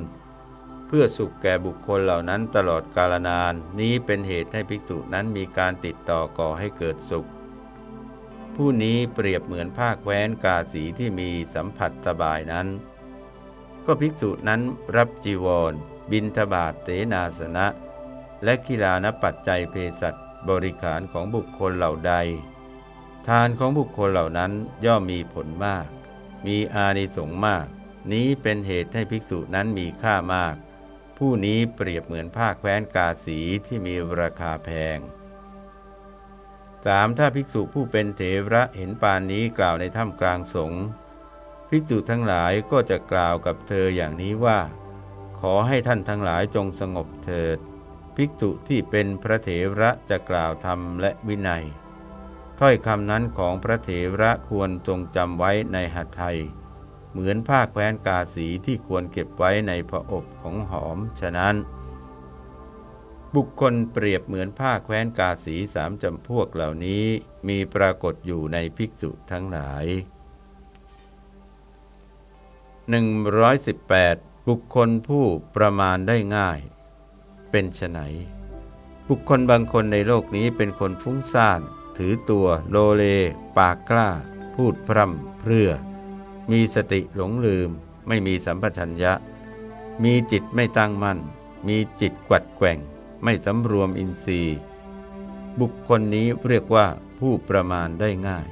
[SPEAKER 1] พื่อสุขแก่บุคคลเหล่านั้นตลอดกาลนาน นี้เป็นเหตุให้ภิกษุนั้นมีการติดต่อก่อให้เกิดสุข ผู้นี้เปรียบเหมือนผ้าแคว้นกาสีที่มีสัมผัสสบายนั้น ก็ภิกษุนั้นรับจีวร บินทบาทเสนาสนะ และกีฬานปัจจัยเภสัชบริขารของบุคคลเหล่าใด ทานของบุคคลเหล่านั้นย่อมมีผลมาก มีอานิสงส์มาก นี้เป็นเหตุให้ภิกษุนั้นมีค่ามาก ผู้นี้เปรียบเหมือนผ้าแคว้นกาสีที่มีราคาแพง 3. ถ้าภิกษุผู้เป็นเถระเห็นปานนี้กล่าวในถ้ำกลางสงฆ์ภิกษุทั้งหลายก็จะกล่าวกับเธออย่างนี้ว่า ขอให้ท่านทั้งหลายจงสงบเถิด ภิกษุที่เป็นพระเถระจะกล่าวธรรมและวินัย ถ้อยคำนั้นของพระเถระควรจงจำไว้ในหัตถย เหมือนผ้าแคว้นกาสีที่ควรเก็บไว้ในพระอบของหอม ฉะนั้น บุคคลเปรียบเหมือนผ้าแคว้นกาสีสามจำพวกเหล่านี้มีปรากฏอยู่ในภิกษุทั้งหลาย 118 บุคคลผู้ประมาณได้ง่าย เป็นไฉนบุคคลบางคนในโลกนี้เป็นคนฟุ้งซ่าน ถือตัวโลเล ปากกล้า พูดพร่ำเพรื่อ มีสติหลงลืม ไม่มีสัมปชัญญะ มีจิตไม่ตั้งมั่น มีจิตกวัดแกว่ง ไม่สำรวมอินทรีย์ บุคคลนี้เรียกว่าผู้ประมาณได้ง่าย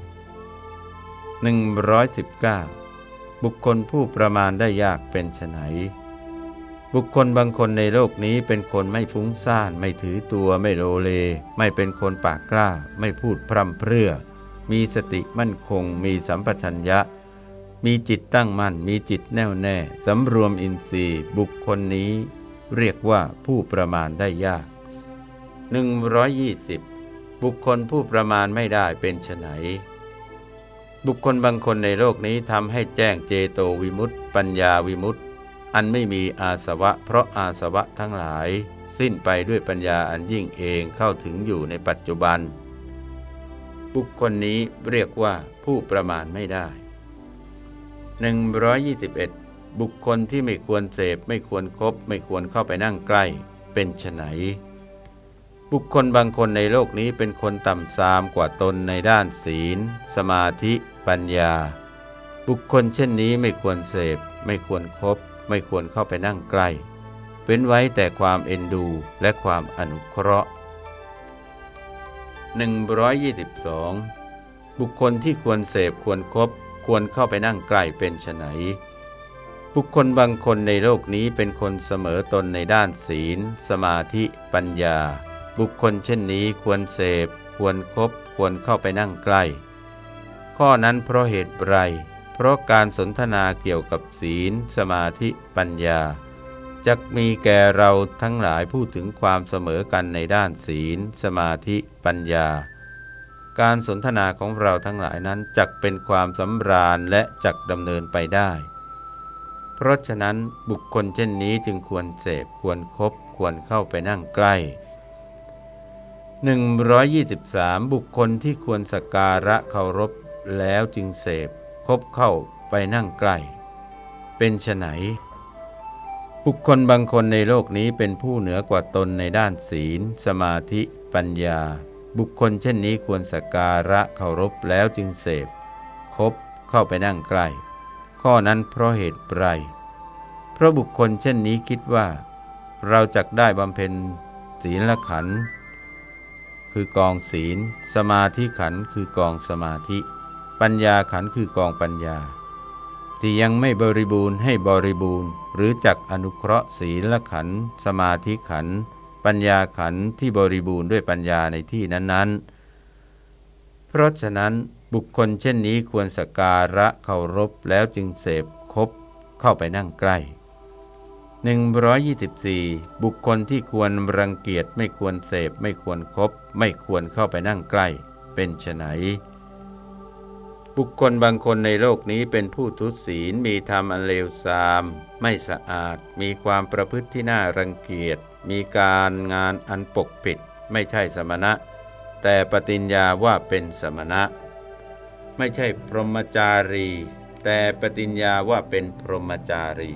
[SPEAKER 1] 119 บุคคลผู้ประมาณได้ยากเป็นไฉนบุคคลบางคนในโลกนี้เป็นคนไม่ฟุ้งซ่าน ไม่ถือตัวไม่โลเล ไม่เป็นคนปากกล้า ไม่พูดพร่ำเพรื่อ มีสติมั่นคง มีสัมปชัญญะ มีจิตตั้งมั่นมีจิตแน่วแน่สำรวมอินทรีย์บุคคลนี้ เรียกว่าผู้ประมาณได้ยาก 120 บุคคลผู้ประมาณไม่ได้เป็นไฉนบุคคลบางคนในโลกนี้ทำให้แจ้งเจโตวิมุตติปัญญาวิมุตติอันไม่มีอาสวะ เพราะอาสวะทั้งหลาย สิ้นไปด้วยปัญญาอันยิ่งเองเข้าถึงอยู่ในปัจจุบัน บุคคลนี้เรียกว่าผู้ประมาณไม่ได้ 121 บุคคลที่ไม่ควรเสพไม่ควรครบไม่ควรเข้าไปนั่งใกล้ เป็นไฉนบุคคลบางคนในโลกนี้เป็นคนต่ำซามกว่าตนในด้านศีล สมาธิปัญญา บุคคลเช่นนี้ไม่ควรเสพ ไม่ควรครบไม่ควรเข้าไปนั่งใกล้เว้นไว้แต่ความเอ็นดูและความอนุเคราะห์ 122 บุคคลที่ควรเสพควรครบ ควรเข้าไปนั่งใกล้เป็นไฉนบุคคลบางคนในโลกนี้เป็นคนเสมอตนในด้านศีล สมาธิปัญญา บุคคลเช่นนี้ควรเสพ ควรครบควรเข้าไปนั่งใกล้ ข้อนั้นเพราะเหตุไร เพราะการสนทนาเกี่ยวกับศีล สมาธิปัญญาจะมีแก่เราทั้งหลายพูดถึงความเสมอกันในด้านศีล สมาธิปัญญา การสนทนาของเราทั้งหลายนั้นจักเป็นความสำราญและจักดำเนินไปได้ เพราะฉะนั้นบุคคลเช่นนี้จึงควรเสพควรครบควรเข้าไปนั่งใกล้ 123 บุคคลที่ควรสกการะเคารพแล้วจึงเสพคบเข้าไปนั่งใกล้ เป็นไฉนบุคคลบางคนในโลกนี้เป็นผู้เหนือกว่าตนในด้านศีล สมาธิ ปัญญา บุคคลเช่นนี้ควรสักการะเคารพแล้วจึงเสพคบเข้าไปนั่งใกล้ข้อนั้นเพราะเหตุไรเพราะบุคคลเช่นนี้คิดว่า เราจะได้บำเพ็ญศีลขัน คือกองศีล สมาธิขันคือกองสมาธิ ปัญญาขันคือกองปัญญา ที่ยังไม่บริบูรณ์ให้บริบูรณ์ หรือจักอนุเคราะห์ศีลขัน สมาธิขัน ปัญญาขันที่บริบูรณ์ด้วยปัญญาในที่นั้นๆ เพราะฉะนั้นบุคคลเช่นนี้ควรสการะเคารพแล้วจึงเสพคบเข้าไปนั่งใกล้ 124 บุคคลที่ควรรังเกียจไม่ควรเสพไม่ควรครบไม่ควรเข้าไปนั่งใกล้ เป็นไฉนบุคคลบางคนในโลกนี้เป็นผู้ทุศีลมีธรรมอันเลวทราม ไม่สะอาด มีความประพฤติที่น่ารังเกียจ มีการงานอันปกปิดไม่ใช่สมณะ แต่ปฏิญญาว่าเป็นสมณะ ไม่ใช่พรหมจารี แต่ปฏิญญาว่าเป็นพรหมจารี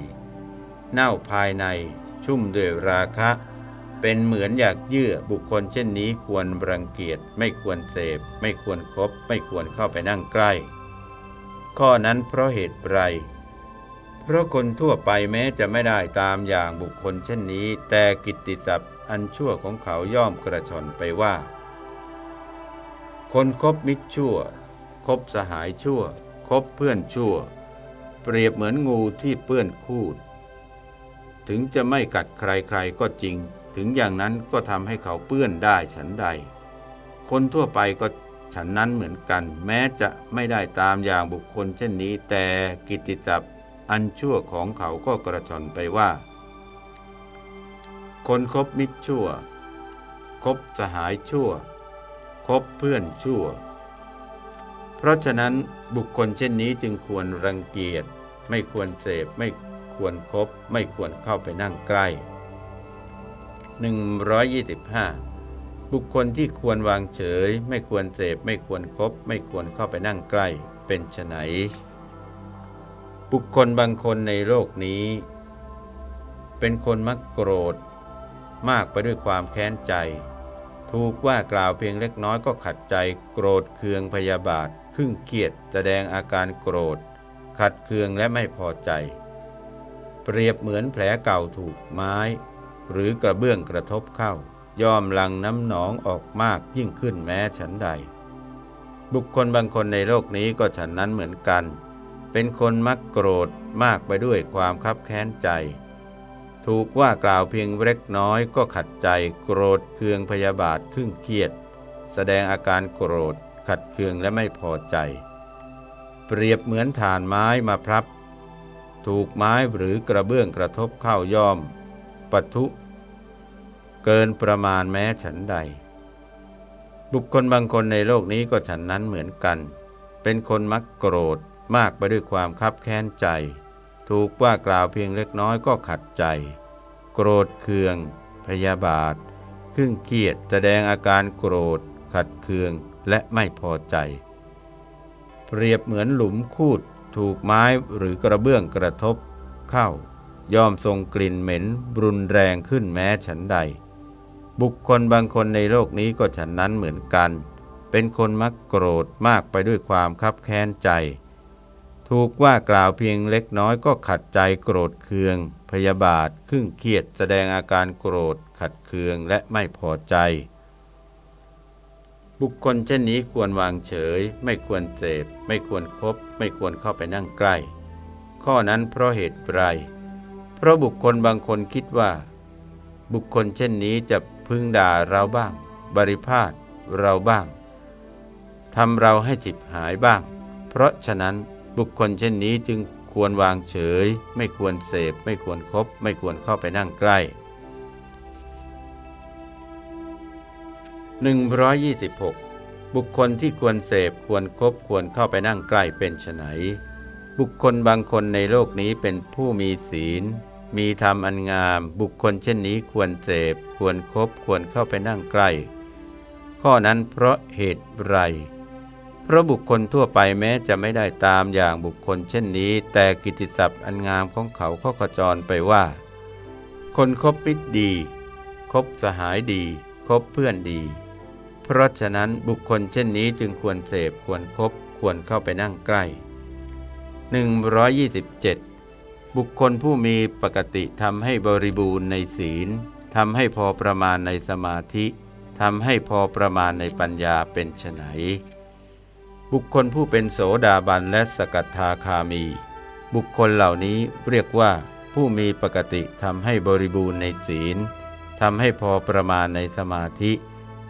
[SPEAKER 1] เน่าภายในชุ่มด้วยราคะ เป็นเหมือนอยากเยื่อบุคคลเช่นนี้ควรรังเกียจไม่ควรเสพ ไม่ควรครบไม่ควรเข้าไปนั่งใกล้ ข้อนั้นเพราะเหตุไร เพราะคนทั่วไปแม้จะไม่ได้ตามอย่างบุคคลเช่นนี้ แต่กิตติศัพท์อันชั่วของเขาย่อมกระชอนไปว่า คนคบมิตรชั่ว คบสหายชั่ว คบเพื่อนชั่ว เปรียบเหมือนงูที่เปื้อนคูด ถึงจะไม่กัดใครๆก็จริง ถึงอย่างนั้นก็ทำให้เขาเปื้อนได้ฉันใด คนทั่วไปก็ฉันนั้นเหมือนกัน แม้จะไม่ได้ตามอย่างบุคคลเช่นนี้ แต่กิตติศัพท์ อันชั่วของเขาก็กระชอนไปว่า คนคบมิตรชั่ว คบสหายชั่ว คบเพื่อนชั่ว เพราะฉะนั้นบุคคลเช่นนี้จึงควรรังเกียจไม่ควรเสพไม่ควรครบไม่ควรเข้าไปนั่งใกล้ 125 บุคคลที่ควรวางเฉย ไม่ควรเสพไม่ควรครบไม่ควรเข้าไปนั่งใกล้ เป็นไฉน บุคคลบางคนในโลกนี้ เป็นคนมักโกรธ มากไปด้วยความแค้นใจ ถูกว่ากล่าวเพียงเล็กน้อยก็ขัดใจโกรธเคืองพยาบาทครึ่งเกียดแสดงอาการโกรธ ขัดเคืองและไม่พอใจ เปรียบเหมือนแผลเก่าถูกไม้ หรือกระเบื้องกระทบเข้า ย่อมหลังน้ำหนองออกมากยิ่งขึ้นแม้ฉันใด บุคคลบางคนในโลกนี้ก็ฉันนั้นเหมือนกัน เป็นคนมักโกรธมากไปด้วยความคับแค้นใจ ถูกว่ากล่าวเพียงเล็กน้อยก็ขัดใจโกรธเคืองพยาบาทครึ่งเครียด แสดงอาการโกรธขัดเคืองและไม่พอใจ เปรียบเหมือนฐานไม้มาพรับ ถูกไม้หรือกระเบื้องกระทบเข้าย่อมปะทุ เกินประมาณแม้ฉันใด บุคคลบางคนในโลกนี้ก็ฉันนั้นเหมือนกัน เป็นคนมักโกรธ มากไปด้วยความคับแค้นใจ ถูกว่ากล่าวเพียงเล็กน้อยก็ขัดใจ โกรธเคือง พยาบาทครึ่งเกียดแสดงอาการโกรธ ขัดเคืองและไม่พอใจ เปรียบเหมือนหลุมคูดถูกไม้หรือกระเบื้องกระทบ เข้าย่อมทรงกลิ่นเหม็นรุนแรงขึ้นแม้ฉันใด บุคคลบางคนในโลกนี้ก็ฉันนั้นเหมือนกัน เป็นคนมักโกรธมากไปด้วยความคับแค้นใจ ถูกว่ากล่าวเพียงเล็กน้อยก็ขัดใจโกรธเคือง พยาบาทครึ่งเครียดแสดงอาการโกรธ ขัดเคืองและไม่พอใจ บุคคลเช่นนี้ควรวางเฉย ไม่ควรเสพไม่ควรครบไม่ควรเข้าไปนั่งใกล้ ข้อนั้นเพราะเหตุไรเพราะบุคคลบางคนคิดว่า บุคคลเช่นนี้จะพึงด่าเราบ้าง บริพาทเราบ้างทำเราให้จิตหายบ้าง เพราะฉะนั้น บุคคลเช่นนี้จึงควรวางเฉย ไม่ควรเสพ ไม่ควรครบไม่ควรเข้าไปนั่งใกล้ 126 บุคคลที่ควรเสพควรครบควรเข้าไปนั่งใกล้เป็นไฉนบุคคลบางคนในโลกนี้เป็นผู้มีศีล มีธรรมอันงาม บุคคลเช่นนี้ควรเสพ ควรครบควรเข้าไปนั่งใกล้ ข้อนั้นเพราะเหตุไร เพราะบุคคลทั่วไปแม้จะไม่ได้ตามอย่างบุคคลเช่นนี้ แต่กิติศัพท์อันงามของเขาข้อกระจรไปว่า คนคบมิตรดี คบสหายดี คบเพื่อนดี เพราะฉะนั้นบุคคลเช่นนี้จึงควรเสพควรครบควรเข้าไปนั่งใกล้ 127 บุคคลผู้มีปกติทำให้บริบูรณ์ในศีลทำให้พอประมาณในสมาธิทำให้พอประมาณในปัญญาเป็นไฉน บุคคลผู้เป็นโสดาบันและสกัทาคามี บุคคลเหล่านี้เรียกว่าผู้มีปกติทำให้บริบูรณ์ในศีลทำให้พอประมาณในสมาธิ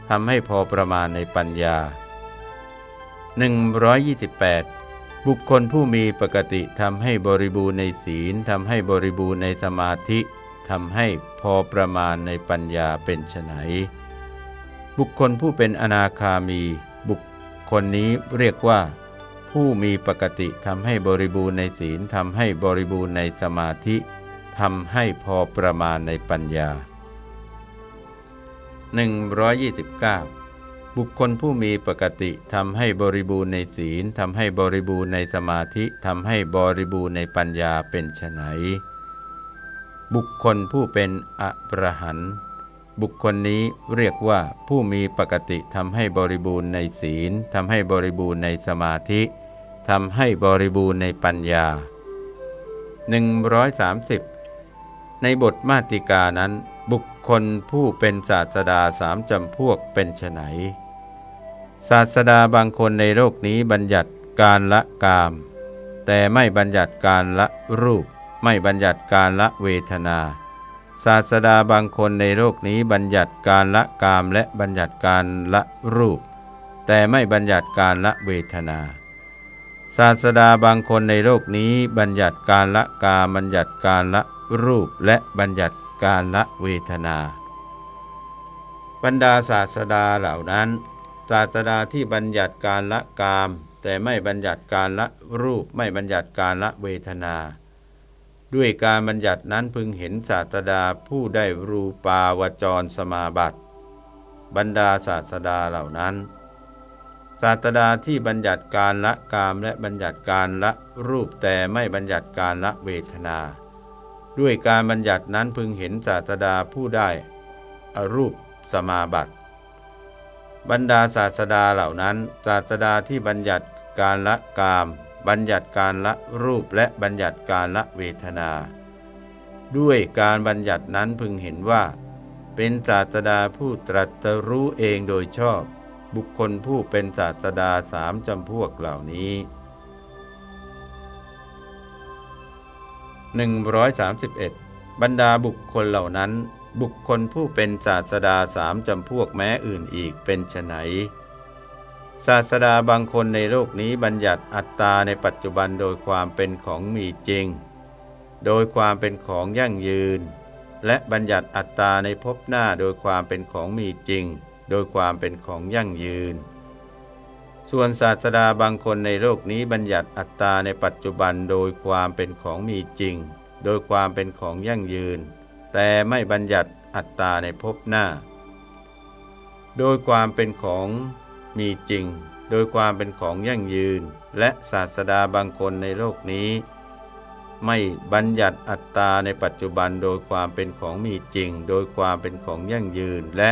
[SPEAKER 1] ทำให้พอประมาณในปัญญา 128 บุคคลผู้มีปกติทำให้บริบูรณ์ในศีลทำให้บริบูรณ์ในสมาธิทำให้พอประมาณในปัญญาเป็นไฉนบุคคลผู้เป็นอนาคามี คคลนี้เรียกว่า ผู้มีปกติทำให้บริบูรณ์ในศีลทำให้บริบูรณ์ในสมาธิทำให้พอประมาณในปัญญา 129 บุคคลผู้มีปกติทำให้บริบูรณ์ในศีลทำให้บริบูรณ์ในสมาธิทำให้บริบูรณ์ในปัญญาเป็นไฉนบุคคลผู้เป็นอระหัน บุคคลนี้เรียกว่าผู้มีปกติทำให้บริบูรณ์ในศีลทำให้บริบูรณ์ในสมาธิทำให้บริบูรณ์ในปัญญา 130 ในบทมาติกานั้น บุคคลผู้เป็นศาสดาสามจำพวกเป็นไฉนศาสดาบางคนในโลกนี้บัญญัติการละกาม แต่ไม่บัญญัติการละรูป ไม่บัญญัติการละเวทนา ศาสดาบางคนในโลกนี้บัญญัติการละกามและบัญญัติการละรูป แต่ไม่บัญญัติการละเวทนา ศาสดาบางคนในโลกนี้บัญญัติการละกามบัญญัติการละรูปและบัญญัติการละเวทนา บรรดาศาสดาเหล่านั้น ศาสดาที่บัญญัติการละกาม แต่ไม่บัญญัติการละรูปไม่บัญญัติการละเวทนา ด้วยการบัญญัตินั้นพึงเห็นศาสดาผู้ได้รูปาวจรสมาบัติบรรดาศาสดาเหล่านั้น ศาสดาที่บัญญัติการละกามและบัญญัติการละรูปแต่ไม่บัญญัติการละเวทนา ด้วยการบัญญัตินั้นพึงเห็นศาสดาผู้ได้อรูปสมาบัติ บรรดาศาสดาเหล่านั้น ศาสดาที่บัญญัติการละกาม บัญญัติการละรูปและบัญญัติการละเวทนา ด้วยการบัญญัตินั้นพึงเห็นว่า เป็นศาสดาผู้ตรัสรู้เองโดยชอบ บุคคลผู้เป็นศาสดาสามจำพวกเหล่านี้ 131 บรรดาบุคคลเหล่านั้น บุคคลผู้เป็นศาสดาสามจำพวกแม้อื่นอีกเป็นไฉน ศาสดาบางคนในโลกนี้บัญญัติอัตตาในปัจจุบันโดยความเป็นของมีจริง โดยความเป็นของยั่งยืน และบัญญัติอัตตาในภพหน้าโดยความเป็นของมีจริง โดยความเป็นของยั่งยืน ส่วนศาสดาบางคนในโลกนี้บัญญัติอัตตาในปัจจุบันโดยความเป็นของมีจริง โดยความเป็นของยั่งยืน แต่ไม่บัญญัติอัตตาในภพหน้า โดยความเป็นของ มีจริง โดยความเป็นของยั่งยืน และศาสดาบางคนในโลกนี้ ไม่บัญญัติอัตตาในปัจจุบันโดยความเป็นของมีจริง โดยความเป็นของยั่งยืน และ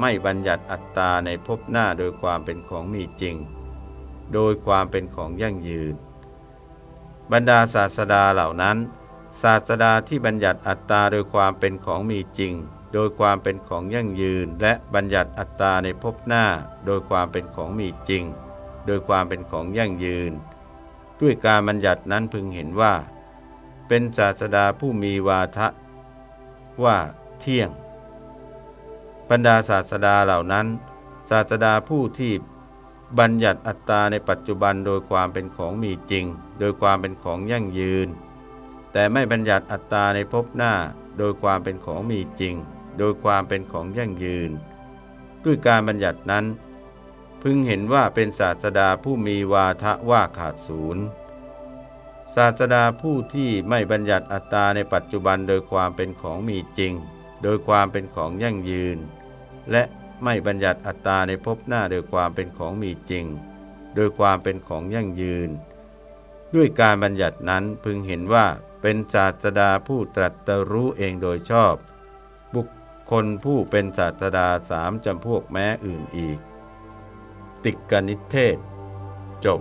[SPEAKER 1] ไม่บัญญัติอัตตาในภพหน้าโดยความเป็นของมีจริง โดยความเป็นของยั่งยืน บรรดาศาสดาเหล่านั้น ศาสดาที่บัญญัติอัตตาโดยความเป็นของมีจริง โดยความเป็นของยั่งยืน และบัญญัติอัตตาในภพหน้า โดยความเป็นของมีจริง โดยความเป็นของยั่งยืน ด้วยการบัญญัตินั้นพึงเห็นว่า เป็นศาสดาผู้มีวาทะว่าเที่ยง บรรดาศาสดาเหล่านั้น ศาสดาผู้ที่บัญญัติอัตตาในปัจจุบันโดยความเป็นของมีจริง โดยความเป็นของยั่งยืน แต่ไม่บัญญัติอัตตาในภพหน้าโดยความเป็นของมีจริง โดยความเป็นของยั่งยืน ด้วยการบัญญัตินั้น พึงเห็นว่าเป็นศาสดาผู้มีวาทะว่าขาดศูนย์ศาสดาผู้ที่ไม่บัญญัติอัตตาในปัจจุบันโดยความเป็นของมีจริง โดยความเป็นของยั่งยืน และไม่บัญญัติอัตตาในภพหน้าโดยความเป็นของมีจริง โดยความเป็นของยั่งยืน ด้วยการบัญญัตินั้นพึงเห็นว่าเป็นศาสดาผู้ตรัสรู้เองโดยชอบ คนผู้เป็นศาสดาสามจำพวกแม้อื่นอีก ติกกนิเทศ จบ